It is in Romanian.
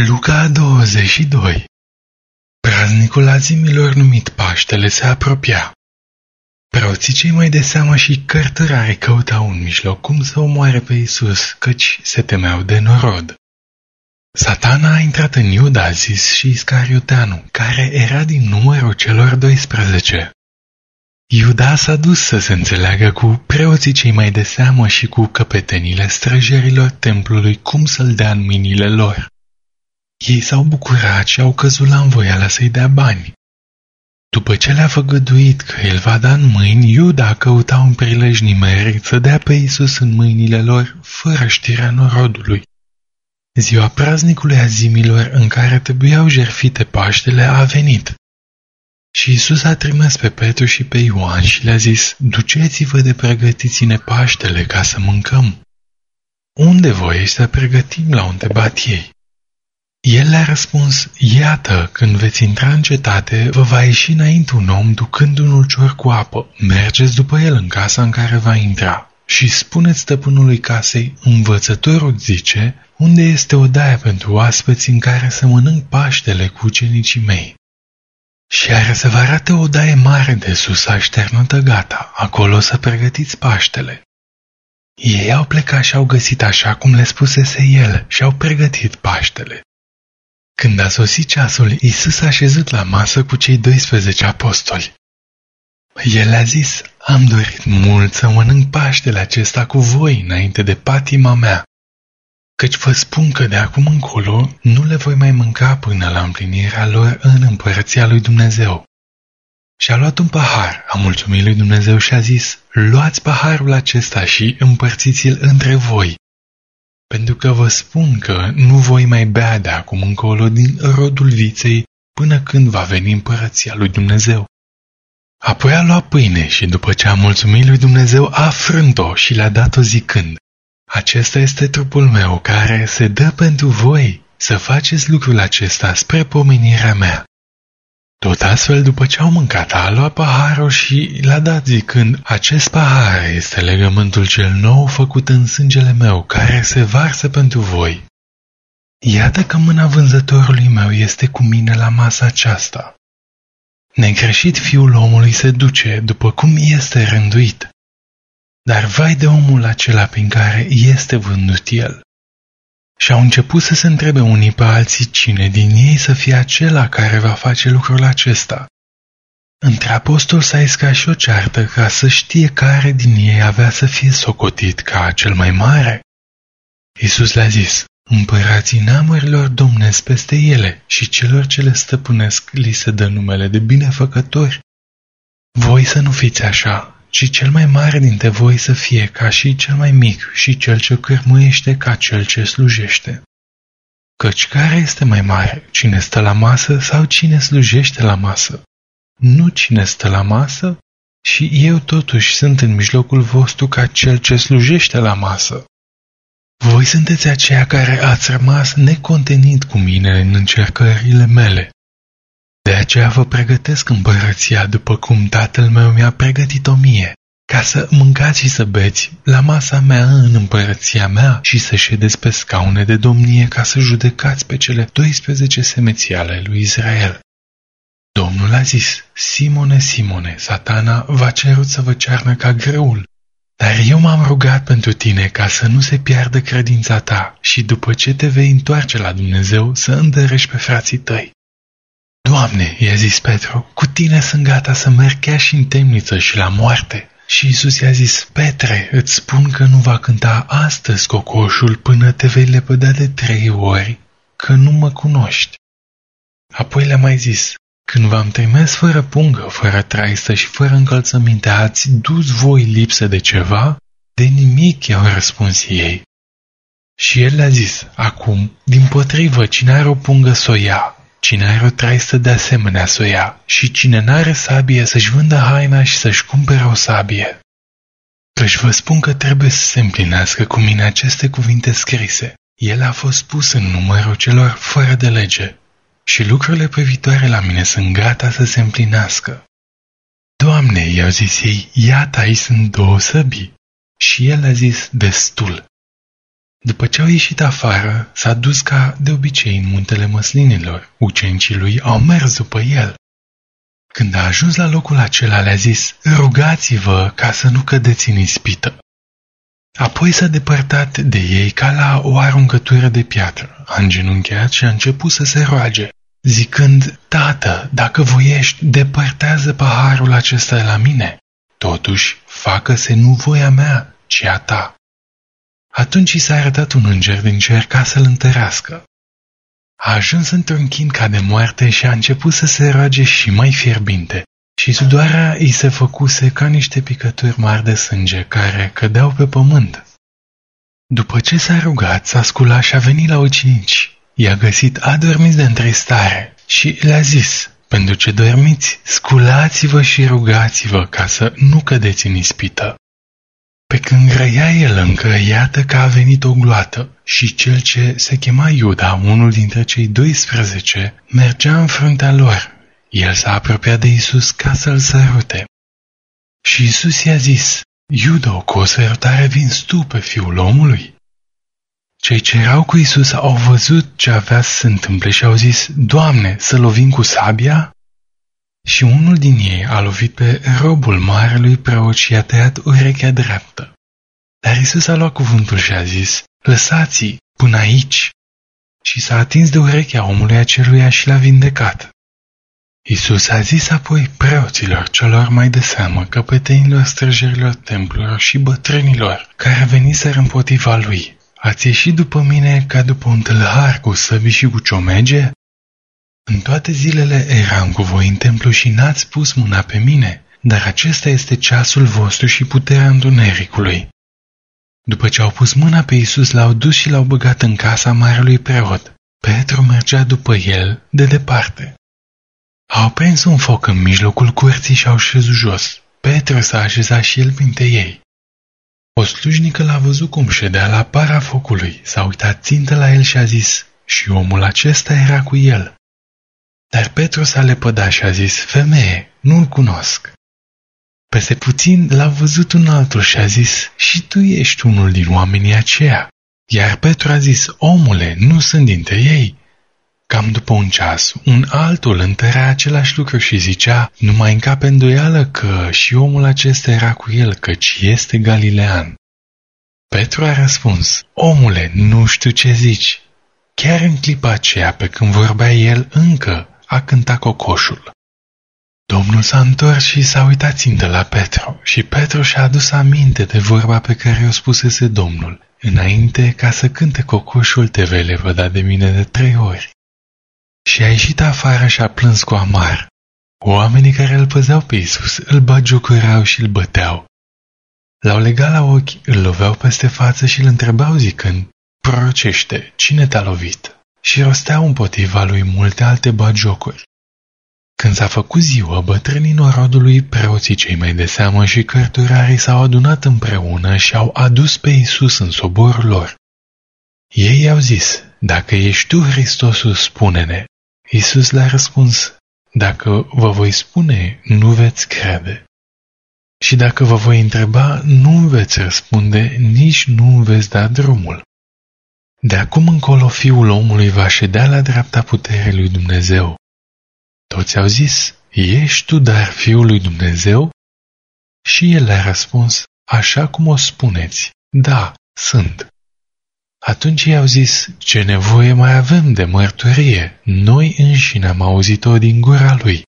Luca 22 Praznicul azimilor numit Paștele se apropia. Preoții cei mai de seamă și cărturarii căutau un mijloc cum să omoare pe Isus, căci se temeau de norod. Satana a intrat în Iuda, zis și Iscarioteanu, care era din numărul celor 12. Iuda s-a dus să se înțeleagă cu preoții cei mai de seamă și cu căpetenile străjerilor templului cum să-l dea în minile lor. Ei s-au bucurat și au căzut la învoială să-i dea bani. După ce le-a făgăduit că el va da în mâini, Iuda căuta un prilej nimerit să dea pe Isus în mâinile lor, fără știrea norodului. Ziua praznicului azimilor în care trebuiau jerfite Paștele a venit. Și Isus a trimis pe Petru și pe Ioan și le-a zis, Duceți-vă de pregătiți-ne Paștele ca să mâncăm. Unde voi să pregătim la un întrebat ei. El le-a răspuns, Iată, când veți intra în cetate, vă va ieși înainte un om ducând un ulcior cu apă. Mergeți după el în casa în care va intra. Și spuneți stăpânului casei, învățătorul zice, unde este odaia pentru oaspeți în care să mănânc paștele cu ucenicii mei. Și are să vă arate o daie mare de sus așternută gata, acolo să pregătiți paștele. Ei au plecat și au găsit așa cum le spusese el și au pregătit paștele. Când a sosit ceasul, Isus a șezut la masă cu cei 12 apostoli. El le-a zis, am dorit mult să mănânc paștele acesta cu voi înainte de patima mea, căci vă spun că de acum încolo nu le voi mai mânca până la împlinirea lor în împărăția lui Dumnezeu. Și a luat un pahar, a mulțumit lui Dumnezeu și a zis, luați paharul acesta și împărțiți-l între voi, pentru că vă spun că nu voi mai bea de acum încolo din rodul viței până când va veni împărăția lui Dumnezeu. Apoi a luat pâine și după ce a mulțumit lui Dumnezeu a frânt-o și le-a dat-o zicând, Acesta este trupul meu care se dă pentru voi să faceți lucrul acesta spre pomenirea mea. Tot astfel, după ce au mâncat, a luat paharul și l-a dat zicând, acest pahar este legământul cel nou făcut în sângele meu, care se varsă pentru voi. Iată că mâna vânzătorului meu este cu mine la masa aceasta. Negreșit fiul omului se duce după cum este rânduit. Dar vai de omul acela prin care este vândut el și au început să se întrebe unii pe alții cine din ei să fie acela care va face lucrul acesta. Între apostol s-a iscat și o ceartă ca să știe care din ei avea să fie socotit ca cel mai mare. Isus le-a zis, împărații neamurilor domnesc peste ele și celor ce le stăpânesc li se dă numele de binefăcători. Voi să nu fiți așa, ci cel mai mare dintre voi să fie ca și cel mai mic și cel ce cârmuiește ca cel ce slujește. Căci care este mai mare, cine stă la masă sau cine slujește la masă? Nu cine stă la masă? Și eu totuși sunt în mijlocul vostru ca cel ce slujește la masă. Voi sunteți aceia care ați rămas necontenit cu mine în încercările mele, de aceea vă pregătesc împărăția după cum tatăl meu mi-a pregătit-o mie, ca să mâncați și să beți la masa mea în împărăția mea și să ședeți pe scaune de domnie ca să judecați pe cele 12 semeții ale lui Israel. Domnul a zis, Simone, Simone, satana va cerut să vă cearnă ca greul, dar eu m-am rugat pentru tine ca să nu se piardă credința ta și după ce te vei întoarce la Dumnezeu să îndărești pe frații tăi. Doamne, i-a zis Petru, cu tine sunt gata să merg chiar și în temniță și la moarte. Și Isus i-a zis, Petre, îți spun că nu va cânta astăzi cocoșul până te vei lepăda de trei ori, că nu mă cunoști. Apoi le-a mai zis, când v-am trimis fără pungă, fără traistă și fără încălțăminte, ați dus voi lipsă de ceva? De nimic i-au răspuns ei. Și el le-a zis, acum, din potrivă, cine are o pungă să o ia, Cine are o traistă de asemenea să o ia și cine n-are sabie să-și vândă haina și să-și cumpere o sabie. Căci vă spun că trebuie să se împlinească cu mine aceste cuvinte scrise. El a fost pus în numărul celor fără de lege și lucrurile privitoare la mine sunt gata să se împlinească. Doamne, i-au zis ei, iată aici sunt două săbii. Și el a zis, destul. După ce au ieșit afară, s-a dus ca de obicei în muntele măslinilor. Ucenicii lui au mers după el. Când a ajuns la locul acela, le-a zis, rugați-vă ca să nu cădeți în ispită. Apoi s-a depărtat de ei ca la o aruncătură de piatră. A îngenunchiat și a început să se roage, zicând, Tată, dacă voiești, depărtează paharul acesta de la mine. Totuși, facă-se nu voia mea, ci a ta. Atunci i s-a arătat un înger din cer ca să-l întărească. A ajuns într-un chin ca de moarte și a început să se roage și mai fierbinte, și sudoarea îi se făcuse ca niște picături mari de sânge care cădeau pe pământ. După ce s-a rugat, s-a sculat și a venit la ucenici. I-a găsit adormiți de întristare și le-a zis, pentru ce dormiți, sculați-vă și rugați-vă ca să nu cădeți în ispită. Pe când grăia el încă, iată că a venit o gloată și cel ce se chema Iuda, unul dintre cei 12, mergea în fruntea lor. El s-a apropiat de Isus ca să-l sărute. Și Isus i-a zis, Iuda, cu o sărutare vinzi tu pe fiul omului? Cei ce erau cu Isus au văzut ce avea să se întâmple și au zis, Doamne, să lovim cu sabia? Și unul din ei a lovit pe robul marelui preot și i-a tăiat urechea dreaptă. Dar Isus a luat cuvântul și a zis, Lăsați-i până aici! Și s-a atins de urechea omului aceluia și l-a vindecat. Isus a zis apoi preoților celor mai de seamă, căpetenilor străjerilor templurilor și bătrânilor care veniseră împotriva lui, Ați ieșit după mine ca după un tâlhar cu săbi și cu ciomege? În toate zilele eram cu voi în templu și n-ați pus mâna pe mine, dar acesta este ceasul vostru și puterea întunericului. După ce au pus mâna pe Isus, l-au dus și l-au băgat în casa marelui preot. Petru mergea după el, de departe. Au prins un foc în mijlocul curții și au șezut jos. Petru s-a așezat și el printre ei. O slujnică l-a văzut cum ședea la para focului, s-a uitat țintă la el și a zis, și omul acesta era cu el. Dar Petru s-a lepădat și a zis, femeie, nu-l cunosc. Peste puțin l-a văzut un altul și a zis, și tu ești unul din oamenii aceia. Iar Petru a zis, omule, nu sunt dintre ei. Cam după un ceas, un altul întărea același lucru și zicea, nu mai încape îndoială că și omul acesta era cu el, căci este galilean. Petru a răspuns, omule, nu știu ce zici. Chiar în clipa aceea, pe când vorbea el, încă a cântat cocoșul. Domnul s-a întors și s-a uitat țintă la Petru și Petru și-a adus aminte de vorba pe care o spusese Domnul. Înainte ca să cânte cocoșul te vei lepăda de mine de trei ori. Și a ieșit afară și a plâns cu amar. Oamenii care îl păzeau pe Isus îl bagiocurau și îl băteau. L-au legat la ochi, îl loveau peste față și îl întrebau zicând, Prorocește, cine te-a lovit? Și rosteau împotriva lui multe alte bagiocuri. Când s-a făcut ziua, bătrânii norodului, preoții cei mai de seamă și cărturarii s-au adunat împreună și au adus pe Isus în soborul lor. Ei i-au zis, dacă ești tu Hristosul, spune-ne. Isus le-a răspuns, dacă vă voi spune, nu veți crede. Și dacă vă voi întreba, nu veți răspunde, nici nu veți da drumul. De acum încolo fiul omului va ședea la dreapta puterii lui Dumnezeu. Toți au zis, ești tu dar fiul lui Dumnezeu? Și el le-a răspuns, așa cum o spuneți, da, sunt. Atunci i-au zis, ce nevoie mai avem de mărturie? Noi înșine am auzit-o din gura lui.